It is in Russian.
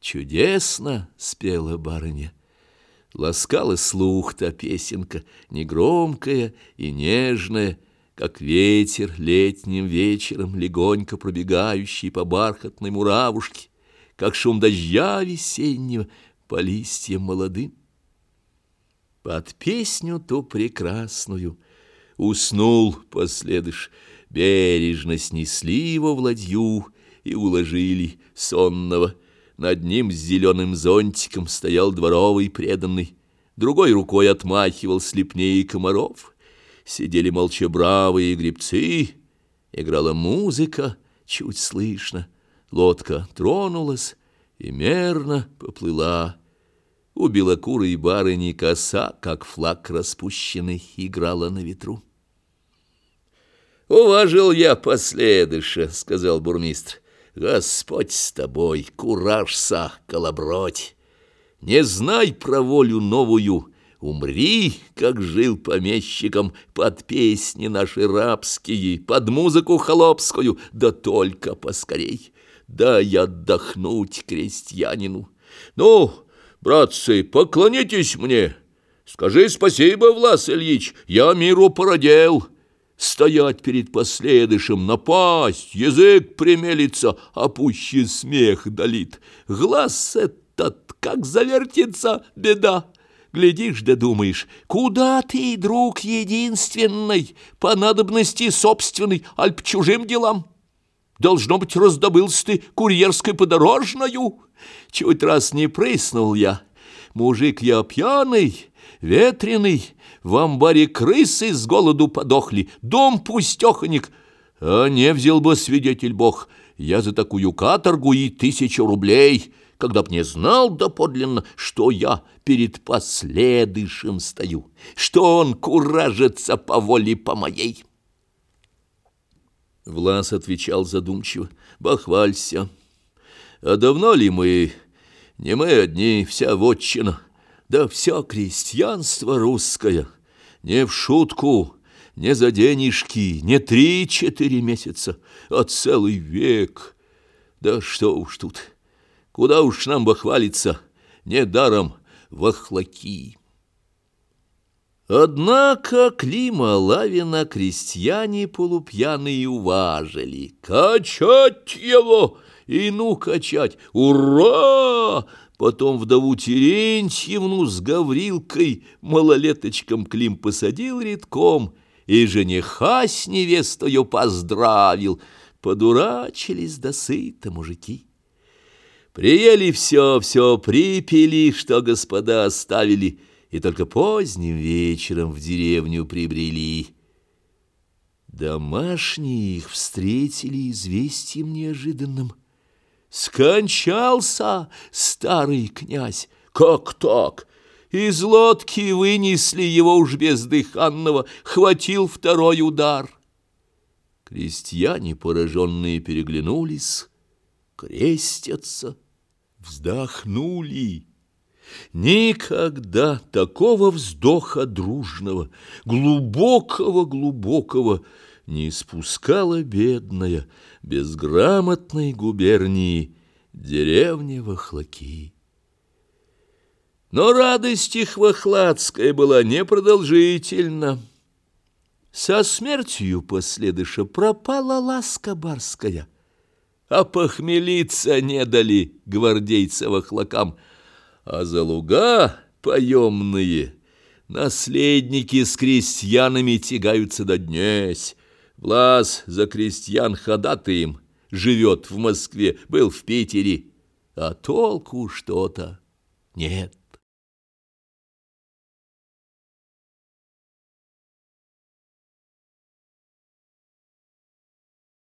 Чудесно спела барыня. Ласкала слух та песенка, негромкая и нежная, как ветер летним вечером, легонько пробегающий по бархатной муравушке, как шум дождя весеннего по листьям молодым. Под песню ту прекрасную уснул последыш, бережно снесли его в ладью и уложили сонного, над ним с зеленым зонтиком стоял дворовый преданный, другой рукой отмахивал слепнее комаров. Сидели молча бравые гребцы, играла музыка, чуть слышно. Лодка тронулась и мерно поплыла. У белокурой барыни коса, как флаг распущенный, играла на ветру. «Уважил я последыша», — сказал бурмистр. Господь с тобой, куражса, колобродь! Не знай про волю новую, умри, как жил помещиком, под песни наши рабские, под музыку холопскую, да только поскорей. Дай отдохнуть крестьянину. Ну, братцы, поклонитесь мне. Скажи спасибо, Влас Ильич, я миру породел» стоять перед последышем, напасть, язык примелится, а пуще смех долит. Глаз этот, как завертится, беда. Глядишь да думаешь, куда ты, друг единственный, по надобности собственной, аль по чужим делам? Должно быть, раздобылся ты курьерской подорожною. Чуть раз не прыснул я. Мужик я пьяный, ветреный, в амбаре крысы с голоду подохли, дом пустеханик. А не взял бы свидетель Бог, я за такую каторгу и тысячу рублей, когда б не знал доподлинно, что я перед последышем стою, что он куражится по воле по моей. Влас отвечал задумчиво, «Бахвалься! А давно ли мы, не мы одни, вся вотчина?» Да все крестьянство русское, не в шутку, не за денежки, не три-четыре месяца, а целый век. Да что уж тут, куда уж нам бахвалиться, недаром вахлаки. Однако Клима Лавина крестьяне полупьяные уважили. «Качать его!» И ну качать! Ура! Потом вдову Терентьевну с Гаврилкой малолеточком Клим посадил редком, и жениха с невестою поздравил. Подурачились до сыта мужики. Приели все, все припили, что господа оставили, и только поздним вечером в деревню прибрели. Домашние их встретили известием неожиданным. Скончался старый князь. Как так? Из лодки вынесли его уж бездыханного, хватил второй удар. Крестьяне, пораженные, переглянулись, крестятся, вздохнули. Никогда такого вздоха дружного, глубокого-глубокого не испускала бедная, безграмотной губернии деревня Вахлаки. Но радость их вахладская была непродолжительна. Со смертью последыша пропала ласка барская, а похмелиться не дали гвардейца вахлакам, а за луга поемные наследники с крестьянами тягаются до днесь, Влас за крестьян ходатаем, живет в Москве, был в Питере, а толку что-то нет.